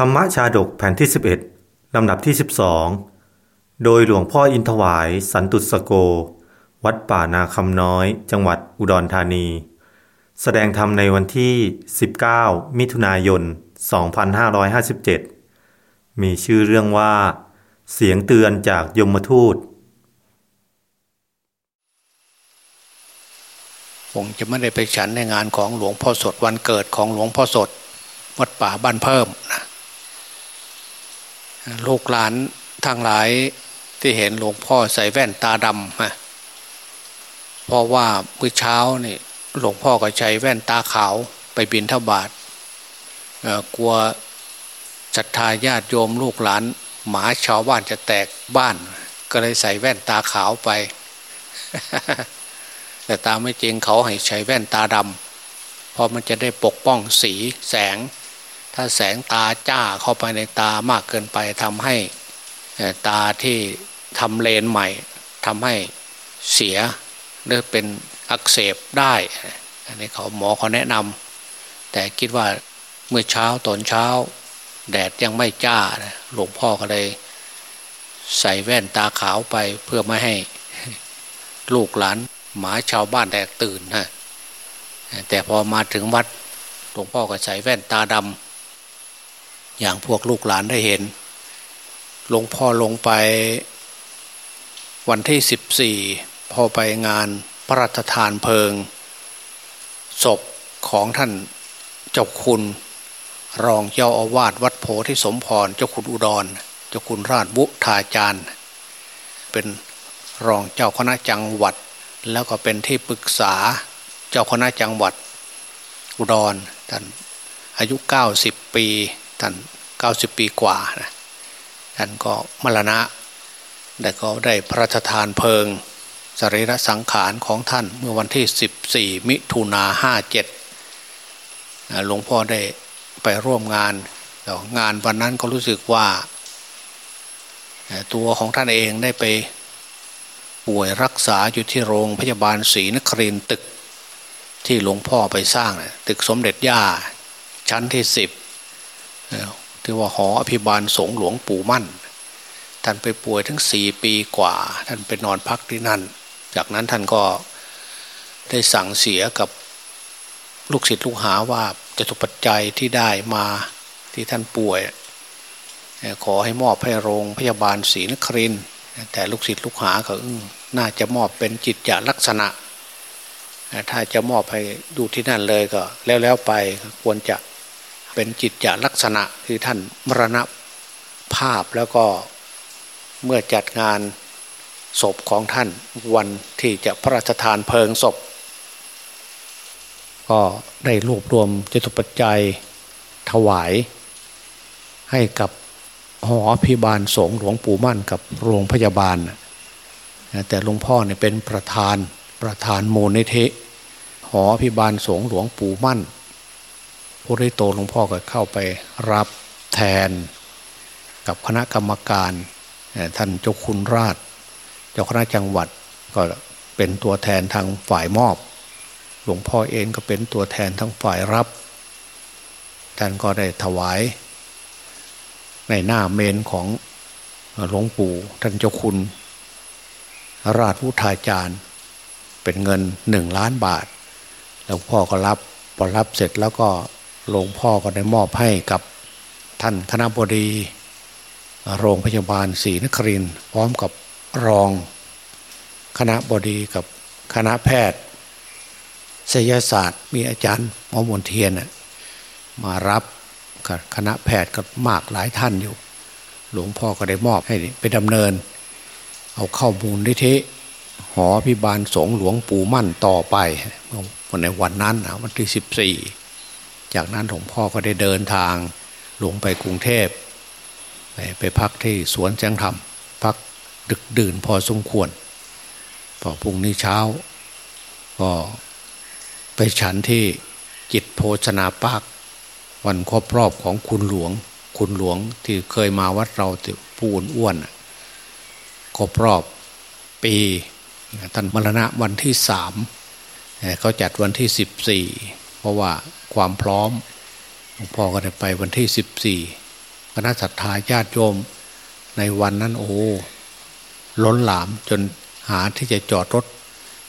ธรรมชาดกแผ่นที่ 11 ลำดับที่ 12 โดยหลวงพ่ออินทวายสันตุสโก วัดป่านาคำน้อย จังหวัดอุดรธานี แสดงธรรมในวันที่ 19 มิถุนายน 2557 มีชื่อเรื่องว่า เสียงเตือนจากยมทูต คงจะไม่ได้ไปฉันในงานของหลวงพ่อสดวันเกิดของหลวงพ่อสดวัดป่าบ้านเพิ่มนะ ลูกหลานทางหลายที่เห็นหลวงพ่อใส่แว่นตาดำฮะเพราะว่าเมื่อเช้านี่หลวงพ่อก็ใช้แว่นตาขาวไปบินทบาทกลัวศรัทธาญาติโยมลูกหลาน หมาชาวบ้านจะแตกบ้าน ก็เลยใส่แว่นตาขาวไป แต่ตามไม่จริงเขาให้ใช้แว่นตาดำเพราะมันจะได้ปกป้องสีแสง ถ้าแสงตาจ้าเข้าไปในตามากเกินไปทำให้ตาที่ทำเลนใหม่ทำให้เสียหรือเป็นอักเสบได้ อันนี้เขาหมอเขาแนะนำแต่คิดว่าเมื่อเช้าตอนเช้า แดดยังไม่จ้าหลวงพ่อก็เลยใส่แว่นตาขาวไปเพื่อไม่ให้ลูกหลานหมาชาวบ้านแตกตื่นฮะแต่พอมาถึงวัดหลวงพ่อก็ใส่แว่นตาดำ อย่างพวกลูกหลานได้เห็นหลวงพ่อลงไปวันที่สิบสี่พอไปงานพระราชทานเพลิง ศพของท่านเจ้าคุณ รองเจ้าอาวาสวัดโพธิสมพรเจ้าคุณอุดร เจ้าคุณราชบุทาจารย์ เป็นรองเจ้าคณะจังหวัด แล้วก็เป็นที่ปรึกษาเจ้าคณะจังหวัดอุดรท่านอายุ 90 ปี ท่าน90ปีกว่านะท่านก็มรณะแต่ก็ได้พระราชทานเพลิงสรีระสังขารของท่านเมื่อวันที่ 14 มิถุนาห้าเจ็ดหลวงพ่อได้ไปร่วมงานงานวันนั้นก็รู้สึกว่า ตัวของท่านเองได้ไปป่วยรักษาอยู่ที่โรงพยาบาลศรีนครินตึกที่หลวงพ่อไปสร้าง ตึกสมเด็จย่าชั้นที่สิบ ที่ว่าหออภิบาลสงหลวงปู่มั่น ท่านไปป่วยทั้งสี่ปีกว่า ท่านไปนอนพักที่นั่น จากนั้นท่านก็ได้สั่งเสียกับลูกศิษย์ลูกหาว่าจะตุปัจจัยที่ได้มาที่ท่านป่วย ขอให้มอบให้โรงพยาบาลศรีนครินแต่ลูกศิษย์ลูกหาก็น่าจะมอบเป็นจิตจลักษณะ ถ้าจะมอบให้ดูที่นั่นเลยก็ แล้วแล้วไปควรจะ เป็นจิตจลักษณะคือท่านมรณภาพแล้วก็เมื่อจัดงานศพของท่านวันที่จะพระราชทานเพลิงศพ ก็ได้รวบรวมจตุปัจจัยถวาย ให้กับหอพิบาลสงหลวงปู่มั่นกับโรงพยาบาล แต่หลวงพ่อเนี่ยเป็นประธานประธานโมนิเทหอพิบาลสงหลวงปู่มั่น พระริโตหลวงพ่อก็เข้าไปรับแทนกับคณะกรรมการท่านเจ้าคุณราช เจ้าคณะจังหวัดก็เป็นตัวแทนทางฝ่ายมอบ หลวงพ่อเองก็เป็นตัวแทนทั้งฝ่ายรับ ท่านก็ได้ถวาย ในหน้าเมนของหลวงปู่ท่านเจ้าคุณ ราชวุฒาจารย์เป็นเงินหนึ่งล้านบาท หลวงพ่อก็รับพอรับเสร็จแล้วก็ หลวงพ่อก็ได้มอบให้กับท่านคณะบดี โรงพยาบาลศรีนครินพร้อมกับรอง คณะบดีกับคณะแพทย์ศิยศาสตร์ มีอาจารย์หมอมนเทียนมารับคณะแพทย์ก็มากหลายท่านอยู่ หลวงพ่อก็ได้มอบให้ไปดำเนิน เอาเข้ามูลนิธิหอพิบาลสงหลวงปู่มั่นต่อไปในวันนั้นวันที่สิบสี่ จากนั้นหลวงพ่อก็ได้เดินทางหลวงไปกรุงเทพไปไปพักที่สวนแจ้งธรรม พักดึกดื่นพอสมควร พอพรุ่งนี้เช้า ก็ไปฉันที่จิตโภชนาปาก วันครบรอบของคุณหลวง คุณหลวงที่เคยมาวัดเราติปูนอ้วนครบรอบปีท่านมรณะวันที่สามเขาจัดวันที่สิบสี่ ราะว่าความพร้อมหลวงพ่อก็ได้ไปวันที่สิบสี่คณะศรัทธาญาติโยมในวันนั้นโอ้ล้นหลามจนหาที่จะจอดรถ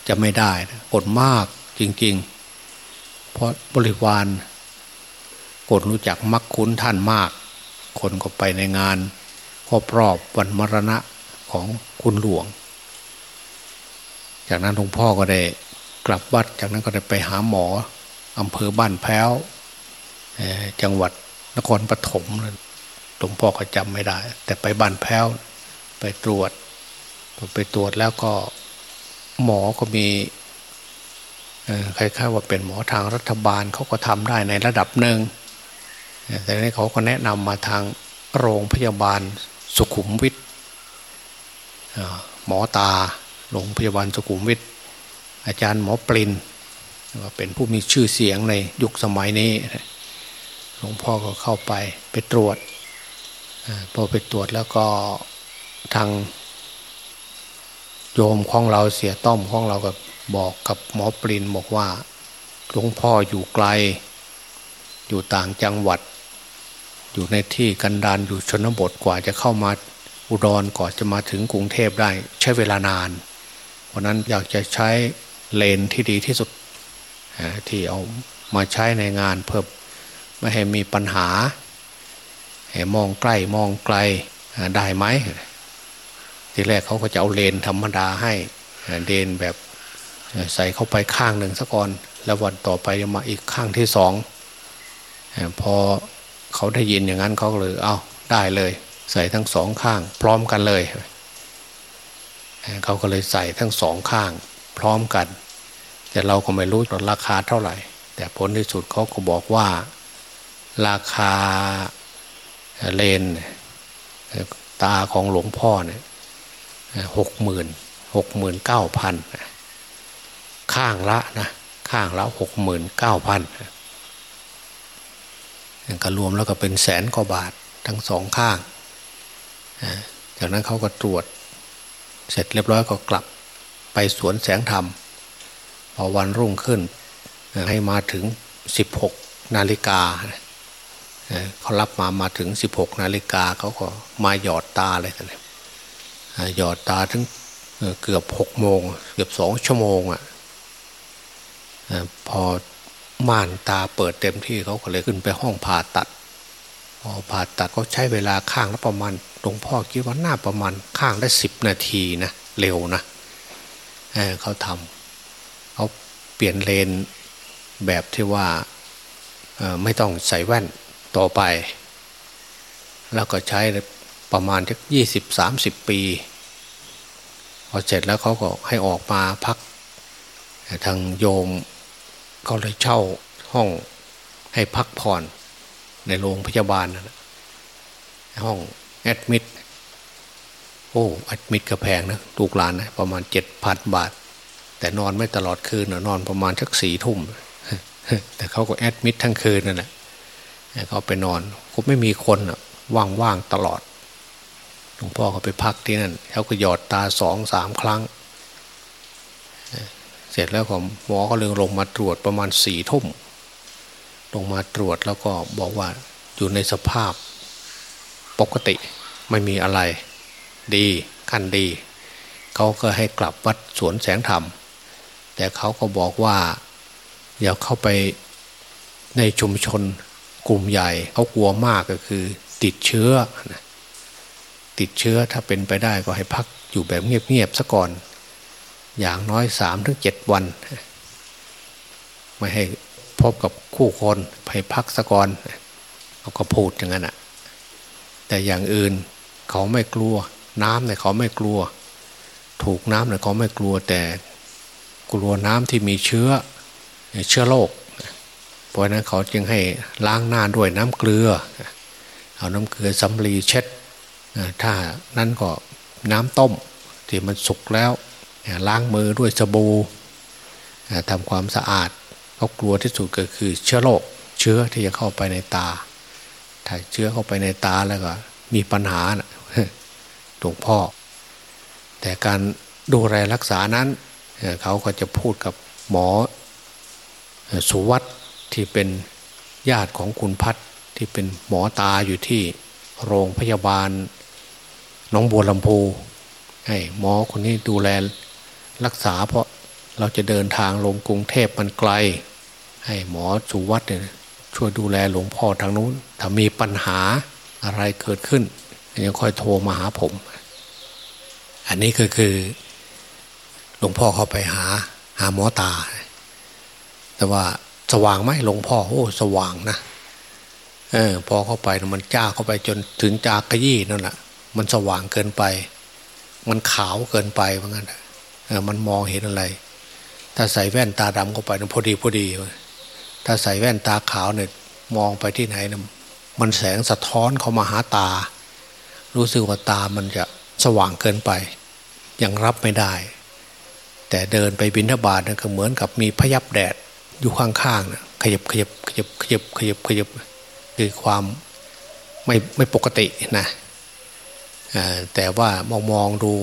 จะไม่ได้คนมากจริง ๆ เพราะบริวารคนรู้จักมักคุ้นท่านมาก คนก็ไปในงานครอบรอบวันมรณะของคุณหลวง จากนั้นหลวงพ่อก็ได้กลับวัดจากนั้นก็ได้ไปหาหมอ อำเภอบ้านแพ้วจังหวัดนครปฐมหลวงพ่อก็จำไม่ได้ แต่ไปบ้านแพ้วไปตรวจไปตรวจแล้วก็หมอก็มีคล้ายๆว่าเป็นหมอทางรัฐบาลเขาก็ทำได้ในระดับหนึ่งแต่นี้เขาก็แนะนำมาทางโรงพยาบาลสุขุมวิทหมอตาโรงพยาบาลสุขุมวิทอาจารย์หมอปริน ก็เป็นผู้มีชื่อเสียงในยุคสมัยนี้หลวงพ่อก็เข้าไปไปตรวจพอไปตรวจแล้วก็ทางโยมของเราเสียต้อมของเราก็บอกกับหมอปรินบอกว่าหลวงพ่ออยู่ไกล อยู่ต่างจังหวัด อยู่ในที่กันดานอยู่ชนบทกว่าจะเข้ามาอุดรก่อนจะมาถึงกรุงเทพได้ใช้เวลานาน เพราะนั้นอยากจะใช้เลนที่ดีที่สุด ที่เอามาใช้ในงานเพื่อไม่ให้มีปัญหาให้มองใกล้มองไกลได้ไหมทีแรกเขาก็จะเอาเลนธรรมดาให้เลนแบบใส่เข้าไปข้างหนึ่งสักก่อน แล้ววันต่อไปมาอีกข้างที่สองพอเขาได้ยินอย่างนั้นเขาเลยเอาได้เลย ใส่ทั้งสองข้าง พร้อมกันเลยเขาก็เลยใส่ทั้งสองข้าง พร้อมกัน แต่เราก็ไม่รู้ราคาเท่าไหร่ แต่ผลที่สุดเขาก็บอกว่า ราคาเลนตาของหลวงพ่อเนี่ยหกหมื่นหกหมื่นเก้าพันข้างละนะข้างละหกหมื่นเก้าพันก็รวมแล้วก็เป็นแสนกว่าบาททั้งสองข้าง จากนั้นเขาก็ตรวจ เสร็จเรียบร้อยก็กลับไปสวนแสงธรรม พอวันรุ่งขึ้น ให้มาถึงสิบหกนาฬิกาเขารับมามาถึงสิบหกนาฬิกาเขาก็มาหยอดตาเลยกันหยอดตาถึงเกือบหกโมง เกือบสองชั่วโมงอะพอม่านตาเปิดเต็มที่เขาก็เลยขึ้นไปห้องผ่าตัดพอผ่าตัดก็ใช้เวลาข้างละประมาณหลวงพ่อคิดว่าน่าประมาณข้างได้สิบนาทีนะเร็วนะเเขาทำ เขาเปลี่ยนเลนแบบที่ว่าไม่ต้องใส่แว่นต่อไป แล้วก็ใช้ประมาณสักยี่สิบสามสิบปี พอเสร็จแล้วเขาก็ให้ออกมาพัก ทางโยมก็เลยเช่าห้องให้พักผ่อนในโรงพยาบาลนะห้องแอดมิดโอ้แอดมิดกระแพงนะลูกหลานนะประมาณเจ็ดพันบาท แต่นอนไม่ตลอดคืนนะนอนประมาณสักสี่ทุ่มแต่เขาก็แอดมิดทั้งคืนนั่นแหละเขาไปนอนก็ไม่มีคนว่างๆตลอดหลวงพ่อเขาไปพักที่นั่นเขาก็หยอดตาสองสามครั้ง เสร็จแล้วก็หมอก็เลยลงมาตรวจประมาณสี่ทุ่มลงมาตรวจแล้วก็บอกว่าอยู่ในสภาพปกติไม่มีอะไร ดีขั้นดี เขาก็ให้กลับวัดสวนแสงธรรม แต่เขาก็บอกว่าอย่าเข้าไปในชุมชนกลุ่มใหญ่เขากลัวมากก็คือ ติดเชื้อ ติดเชื้อถ้าเป็นไปได้ก็ให้พักอยู่แบบเงียบๆซะก่อน อย่างน้อยสามถึงเจ็ดวัน ไม่ให้พบกับคู่คนให้พักซะก่อนเขาก็พูดอย่างนั้นอะแต่อย่างอื่นเขาไม่กลัว น้ำเนี่ยเขาไม่กลัว ถูกน้ำเนี่ยเขาไม่กลัวแต่ กลัวน้ำที่มีเชื้อเชื้อโรคเพราะนั้นเขาจึงให้ล้างหน้าด้วยน้ำเกลือ เอาน้ำเกลือสำลีเช็ดถ้านั้นก็น้ำต้มที่มันสุกแล้วล้างมือด้วยสบู่ทำความสะอาดเขากลัวที่สุดก็คือเชื้อโรคเชื้อที่จะเข้าไปในตา ถ้าเชื้อเข้าไปในตาแล้วก็มีปัญหาหลวงพ่อ แต่การดูแลรักษานั้น เขาก็จะพูดกับหมอสุวัตที่เป็นญาติของคุณพัฒที่เป็นหมอตาอยู่ที่โรงพยาบาลน้องบัวลำพูให้หมอคนนี้ดูแลรักษาเพราะเราจะเดินทางลงกรุงเทพมันไกล ให้หมอสุวัตเนี่ยช่วยดูแลหลวงพ่อทางนู้น ถ้ามีปัญหาอะไรเกิดขึ้นยังค่อยโทรมาหาผม อันนี้ก็คือ หลวงพ่อเข้าไปหา หาหมอตา แต่ว่าสว่างไหมหลวงพ่อโอ้สว่างนะเออพอเข้าไปมันจ้าเข้าไปจนถึงจากกระยี่นั่นแหละมันสว่างเกินไป มันขาวเกินไปเหมือนกันเออมันมองเห็นอะไร ถ้าใส่แว่นตาดำเข้าไปมันพอดีพอดี ถ้าใส่แว่นตาขาวเนี่ยมองไปที่ไหนนะมันแสงสะท้อนเข้ามาหาตา รู้สึกว่าตามันจะสว่างเกินไป ยังรับไม่ได้ แต่เดินไปบินทบาทนะก็เหมือนกับมีพยับแดดอยู่ข้างๆนะขยับขยับขยับขยับขยับขยับคือความไม่ไม่ปกตินะแต่ว่ามองมองดู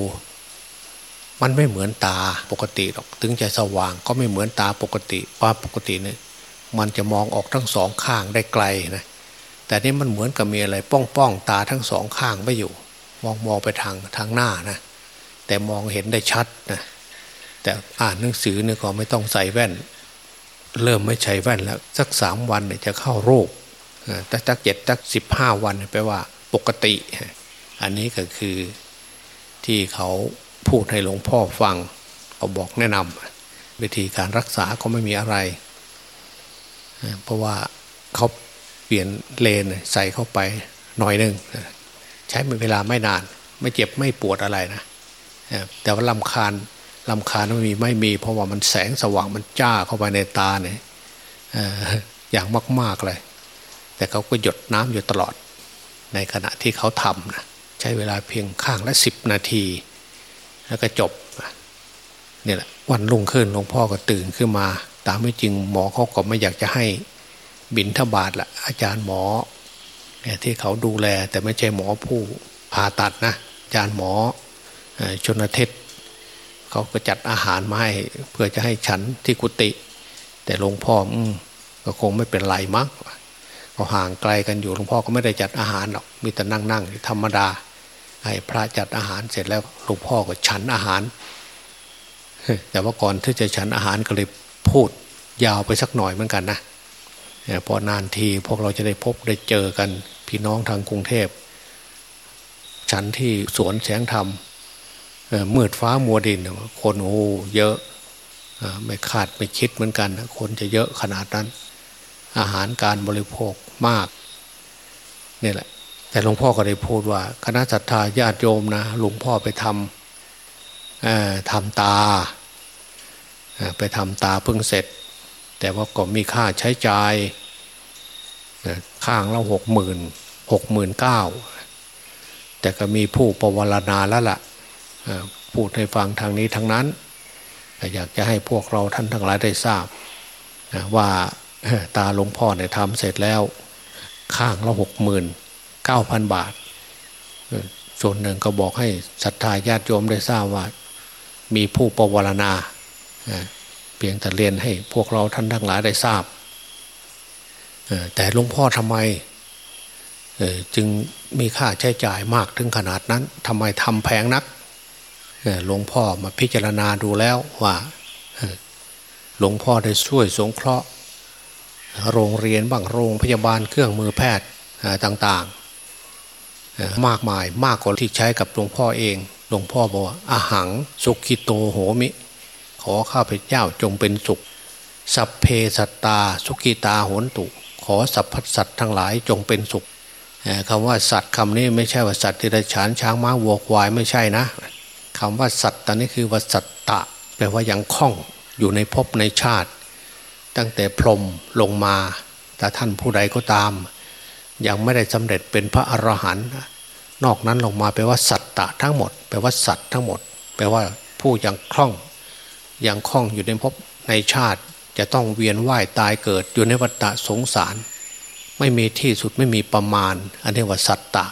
มันไม่เหมือนตาปกติหรอก ถึงจะสว่างก็ไม่เหมือนตาปกติว่าปกติเนี่ยมันจะมองออกทั้งสองข้างได้ไกลนะแต่นี่มันเหมือนกับมีอะไร ป้องป้องตาทั้งสองข้างไม่อยู่ มองมองไปทางทางหน้านะแต่มองเห็นได้ชัดนะ แต่อ่านหนังสือเนี่ยก็ไม่ต้องใส่แว่น เริ่มไม่ใช้แว่นแล้ว สักสามวันเนี่ยจะเข้าโรคแต่สักเจ็ดสักสิบห้าวันแปลว่าปกติ อันนี้ก็คือที่เขาพูดให้หลวงพ่อฟังเขาบอกแนะนำวิธีการรักษาก็ไม่มีอะไร เพราะว่าเขาเปลี่ยนเลนใส่เข้าไปหน่อยหนึ่งใช้เวลาไม่นาน ไม่เจ็บไม่ปวดอะไรนะแต่ว่าลำคาญ ลำคาญไม่มีไม่มี เพราะว่ามันแสงสว่างมันจ้าเข้าไปในตาเนี่ยอย่างมาก ๆเลย แต่เขาก็หยดน้ำอยู่ตลอด ในขณะที่เขาทำนะใช้เวลาเพียงข้างละสิบนาที แล้วก็จบนี่แหละวันรุ่งขึ้นหลวงพ่อก็ตื่นขึ้นมา ตามไม่จริงหมอเขาก็ไม่อยากจะให้บินทบาทละอาจารย์หมอที่เขาดูแลแต่ไม่ใช่หมอผู้ผ่าตัดนะอาจารย์หมอชนเทศ เขาก็จัดอาหารมาให้เพื่อจะให้ฉันที่กุฏิแต่หลวงพ่ออืก็คงไม่เป็นไรมั้งก็ห่างไกลกันอยู่หลวงพ่อก็ไม่ได้จัดอาหารหรอกมีแต่นั่งนั่งธรรมดา ให้พระจัดอาหารเสร็จแล้วหลวงพ่อก็ฉันอาหาร แต่ว่าก่อนที่จะฉันอาหารก็เลยพูดยาวไปสักหน่อยเหมือนกันนะพอนานทีพวกเราจะได้พบได้เจอกันพี่น้องทางกรุงเทพ ฉันที่สวนแสงธรรม มืดฟ้ามัวดิน คนโอ้เยอะไม่คาดไม่คิดเหมือนกัน คนจะเยอะขนาดนั้น อาหารการบริโภคมากนี่แหละ แต่หลวงพ่อก็ได้พูดว่า คณะศรัทธาญาติโยมนะหลวงพ่อไปทำทำตา ไปทำตาเพิ่งเสร็จ แต่ว่าก็มีค่าใช้จ่ายข้างละหกหมื่นหกหมื่นเก้าแต่ก็มีผู้ประวรณาแล้วละ่ะ พูดให้ฟังทางนี้ทางนั้น อยากจะให้พวกเราท่านทั้งหลายได้ทราบ ว่าตาหลวงพ่อเนี่ยทำเสร็จแล้ว ข้างละหกหมื่นเก้าพันบาท ส่วนหนึ่งก็บอกให้ศรัทธาญาติโยมได้ทราบว่า มีผู้ประวรณาเพียงแต่เรียนให้พวกเราท่านทั้งหลายได้ทราบแต่หลวงพ่อทำไมจึงมีค่าใช้จ่ายมากถึงขนาดนั้นทำไมทำแพงนัก หลวงพ่อมาพิจารณาดูแล้วว่าหลวงพ่อได้ช่วยสงเคราะห์ โรงเรียนบ้างโรงพยาบาลเครื่องมือแพทย์ต่างๆ มากมายมากกว่าที่ใช้กับหลวงพ่อเอง หลวงพ่อบอกว่าอาหังสุกิโตโหมิ ขอข้าพเจ้าจงเป็นสุข สัพเพสัตตา สุกิตาโหนตุ ขอสัพพสัตทั้งหลายจงเป็นสุขคำว่าสัตว์คำนี้ไม่ใช่ว่าสัตว์ที่ได้ฉานช้างม้าวัวควายไม่ใช่นะ คำว่าสัตตอนนี้คือว่าสัตตะ แปลว่ายังคล่องอยู่ในภพในชาติ ตั้งแต่พรมลงมา แต่ท่านผู้ใดก็ตาม ยังไม่ได้สำเร็จเป็นพระอรหันต์นอกนั้นลงมาแปลว่าสัตตะทั้งหมด แปลว่าสัตว์ทั้งหมด แปลว่าผู้ยังคล่อง ยังคล่องอยู่ในภพในชาติ จะต้องเวียนว่ายตายเกิดอยู่ในวัฏสงสาร ไม่มีที่สุดไม่มีประมาณ อันนี้ว่าสัตตะ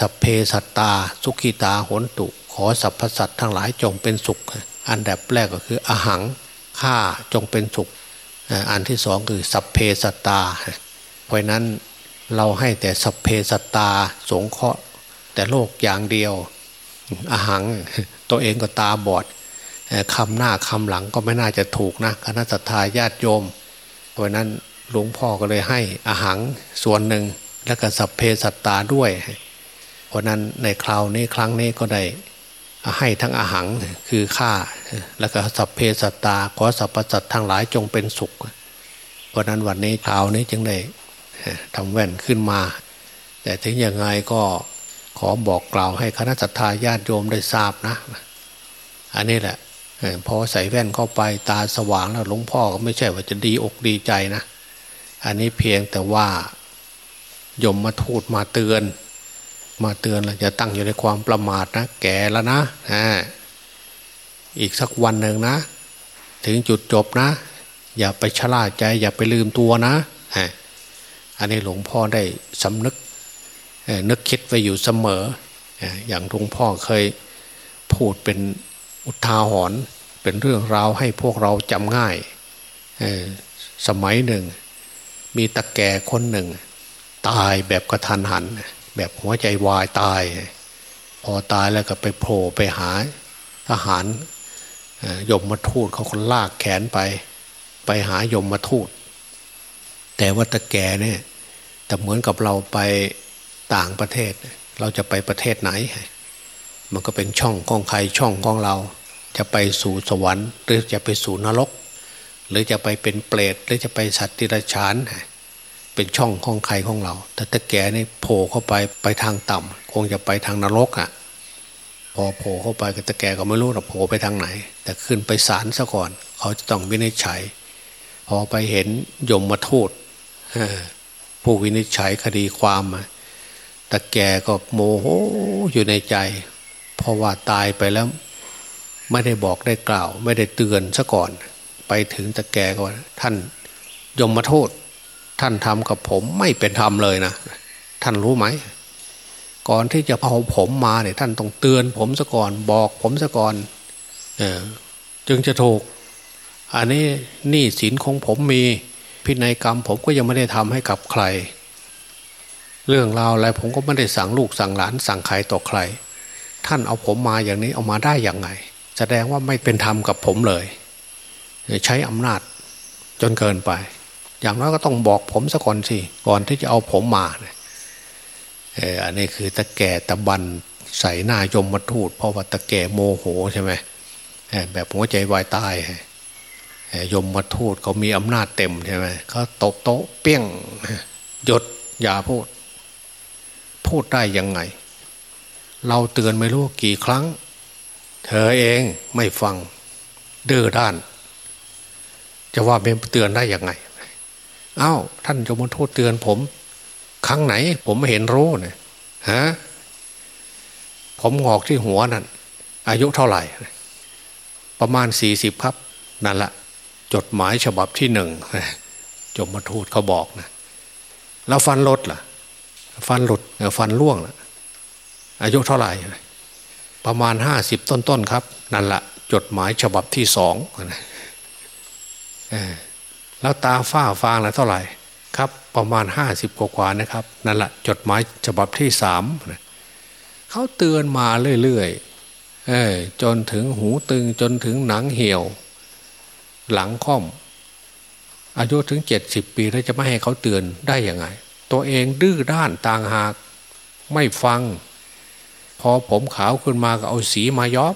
สัพเพสัตตา สุขิตาหนตุ ขอสรรพสัตว์ทั้งหลายจงเป็นสุข อันดับแรกก็คืออาหังข้าจงเป็นสุข อันที่สองคือสัพเพสัตตา เพราะนั้นเราให้แต่สเพสัตตาสงเคราะห์แต่โลกอย่างเดียวอาหังตัวเองก็ตาบอดคำหน้าคำหลังก็ไม่น่าจะถูกนะคณะสัตยาญาติโยม เพราะนั้นหลวงพ่อก็เลยให้อาหังส่วนหนึ่งแล้วก็สัพเพสัตตาด้วย เพราะนั้นในคราวนี้ครั้งนี้ก็ได้ให้ทั้งอาหังคือข้าแล้วก็สัพเพสัตตา ขอสัพพสัตทั้งหลายจงเป็นสุข เพราะนั้นวันนี้คราวนี้จึงได้ทำแว่นขึ้นมา แต่ถึงยังไงก็ขอบอกกล่าวให้คณะสัตยาญาติโยมได้ทราบนะ อันนี้แหละพอใส่แว่นเข้าไปตาสว่างแล้วหลวงพ่อก็ไม่ใช่ว่าจะดีอกดีใจนะ อันนี้เพียงแต่ว่ายมมาทูดมาเตือน มาเตือนเราจะตั้งอยู่ในความประมาทนะ แก่แล้วนะอีกสักวันหนึ่งนะ ถึงจุดจบนะ อย่าไปชล่าใจ อย่าไปลืมตัวนะอันนี้หลวงพ่อได้สำนึกนึกคิดไว้อยู่เสมอ อย่างหลวงพ่อเคยพูดเป็นอุทาหรณ์เป็นเรื่องราวให้พวกเราจำง่าย สมัยหนึ่ง มีตะแก่คนหนึ่ง ตายแบบกระทันหัน แบบหัวใจวายตาย พอตายแล้วก็ไปโผล่ไปหาทหารยมมาทูตเขาคนลากแขนไป ไปหายมมาทูต แต่ว่าตะแก่เนี่ยแต่เหมือนกับเราไปต่างประเทศ เราจะไปประเทศไหน มันก็เป็นช่องของใครช่องของเรา จะไปสู่สวรรค์ หรือจะไปสู่นรก หรือจะไปเป็นเปรตหรือจะไปสัตว์ติรฉานเป็นช่องของใครของเรา แต่ตะแกนี่โผล่เข้าไปไปทางต่ำคงจะไปทางนรกอะ พอโผล่เข้าไปก็ตะแกก็ไม่รู้หรอกโผล่ไปทางไหน แต่ขึ้นไปศาลซะก่อน เขาจะต้องวินิจฉัย พอไปเห็นยมมาทูตผู้วินิจฉัยคดีความตะแกก็โมโหอยู่ในใจ เพราะว่าตายไปแล้ว ไม่ได้บอกได้กล่าว ไม่ได้เตือนซะก่อน ไปถึงตะแกก่อนท่านยมมาโทษ ท่านทำกับผมไม่เป็นธรรมเลยนะท่านรู้ไหม ก่อนที่จะเอาผมมาเนี่ยท่านต้องเตือน ผมซะก่อนบอก ผมซะก่อนเออจึงจะถูก อันนี้หนี้สินของผมมีพินัยกรรม ผมก็ยังไม่ได้ทำให้กับใคร เรื่องราวอะไรผมก็ไม่ได้สั่งลูกสั่งหลาน สั่งใครต่อใคร ท่านเอาผมมาอย่างนี้เอามาได้อย่างไง แสดงว่าไม่เป็นธรรมกับผมเลย ใช้อำนาจจนเกินไป อย่างน้อยก็ต้องบอกผมสักก่อนสิก่อนที่จะเอาผมมาเนี่ยอันนี้คือตะแก่ตะบันใส่หน้ายมมาทูดเพราะว่าตะแก่โมโหใช่ไหมแบบหัวใจวายตายยมมาทูดเขามีอำนาจเต็มใช่ไหมเขาตบโต๊ะเปี้ยงหยดอย่าพูด พูดได้ยังไง เราเตือนไม่รู้กี่ครั้ง เธอเองไม่ฟังเดื้อด้าน จะว่าเป็นเตือนได้ยังไง เอา้า ท่านจะมาโทษเตือนผม ครั้งไหน ผมไม่เห็นรู้เนี่ยฮะผมงอกที่หัวนั่นอายุเท่าไหร่ ประมาณสี่สิบครับ นั่นละจดหมายฉบับที่หนึ่งจมทูตเขาบอกนะแล้วฟันลดล่ะ ฟันหลุดฟันล่วงล่ะ อายุเท่าไหร่ ประมาณห้าสิบต้นๆครับ นั่นละจดหมายฉบับที่สอง แล้วตาฝ้าฟางละเท่าไหร่ครับ ประมาณห้าสิบกว่านะครับ นั่นแหละจดหมายฉบับที่สามเขาเตือนมาเรื่อยๆจนถึงหูตึงจนถึงหนังเหี่ยว หลังค่อม อายุถึงเจ็ดสิบปีแล้วจะไม่ให้เขาเตือนได้ยังไง ตัวเองดื้อด้านต่างหากไม่ฟัง พอผมขาวขึ้นมาก็เอาสีมาย้อม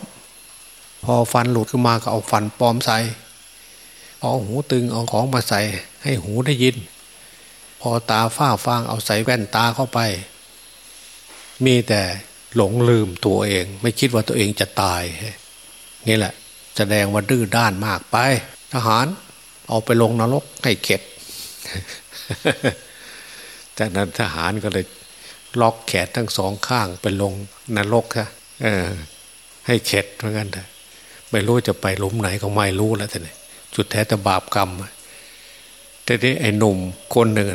พอฟันหลุดขึ้นมาก็เอาฟันปลอมใส่ พอาหูตึงเอาของมาใส่ให้หูได้ยิน พอตาฝ้าฟางเอาใส่แว่นตาเข้าไป มีแต่หลงลืมตัวเอง ไม่คิดว่าตัวเองจะตาย นี่แหละ แสดงว่าดื้อด้านมากไป ทหาร เอาไปลงนรกให้เข็ดจากนั้นทหารก็เลยล็อกแขนทั้งสองข้างไปลงนรกค่ะให้เข็ดเหมือนกันไม่รู้จะไปลุมไหนก็ไม่รู้แล้วแต่เนี่ย จุดแท้แต่บาปกรรมแต่ที่ไอ้หนุ่มคนหนึ่ง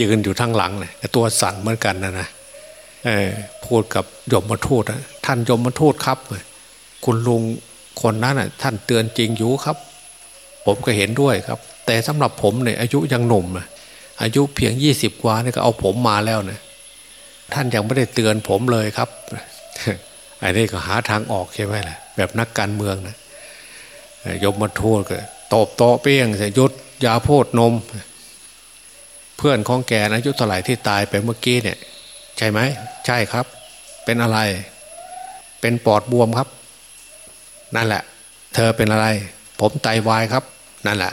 ยืนอยู่ทั้งหลังเลยตัวสั่นเหมือนกันนะนะพูดกับยมมาทูตนะท่านยมมาทูตครับ คุณลุงคนนั้นนะท่านเตือนจริงอยู่ครับ ผมก็เห็นด้วยครับ แต่สำหรับผมเนี่ยอายุยังหนุ่มนะอายุเพียงยี่สิบกว่านี่ก็เอาผมมาแล้วเนะท่านยังไม่ได้เตือนผมเลยครับไอ้นี่ก็หาทางออกใช่ไหมล่ะแบบนักการเมืองนะยมมาโทษก็ ตบโตเปี้ยงเสยุดยาโพดนม เพื่อนของแกอายุเท่าไหร่ที่ตายไปเมื่อกี้เนี่ย ใช่ไหมใช่ครับ เป็นอะไร เป็นปอดบวมครับ นั่นแหละ เธอเป็นอะไร ผมไตาวายครับ นั่นแหละ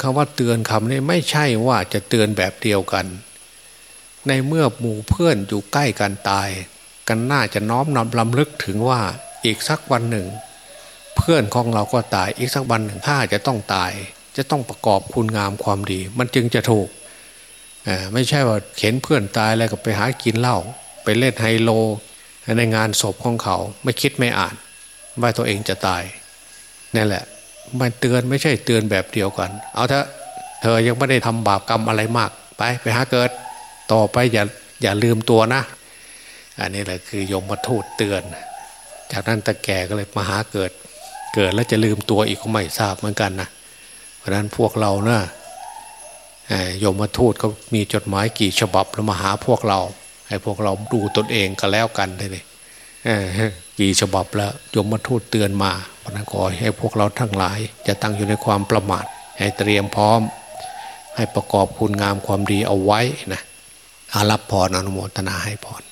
คำว่าเตือนคำนี้ไม่ใช่ว่าจะเตือนแบบเดียวกัน ในเมื่อหมู่เพื่อนอยู่ใกล้กันตาย กันน่าจะน้อมนำลำลึกถึงว่าอีกสักวันหนึ่ง เพื่อนของเราก็ตายอีกสักวันหนึ่งถ้าจะต้องตาย จะต้องประกอบคุณงามความดี มันจึงจะถูกไม่ใช่ว่าเข็นเพื่อนตายแล้วก็ไปหากินเหล้าไปเล่นไฮโล ในงานศพของเขาไม่คิดไม่อ่าน ว่าตัวเองจะตายนั่นแหละมันเตือนไม่ใช่เตือนแบบเดียวกัน เอาเถอะเธอยังไม่ได้ทำบาปกรรมอะไรมาก ไปไปหาเกิด ต่อไปอย่าอย่าลืมตัวนะ อันนี้แหละคือยมมาทูตเตือน จากนั้นตะแก่ก็เลยมาหาเกิด เกิดแล้วจะลืมตัวอีกก็ไม่ทราบเหมือนกันนะเพราะนั้นพวกเรานะยมมาทูตก็มีจดหมายกี่ฉบับแล้วมาหาพวกเรา ให้พวกเราดูตนเองก็แล้วกันเลยกี่ฉบับแล้วยมมาทูตเตือนมาเพราะนั้นขอให้พวกเราทั้งหลาย จะตั้งอยู่ในความประมาท ให้เตรียมพร้อม ให้ประกอบคุณงามความดีเอาไว้นะอารับพรอนุโมทนาให้พร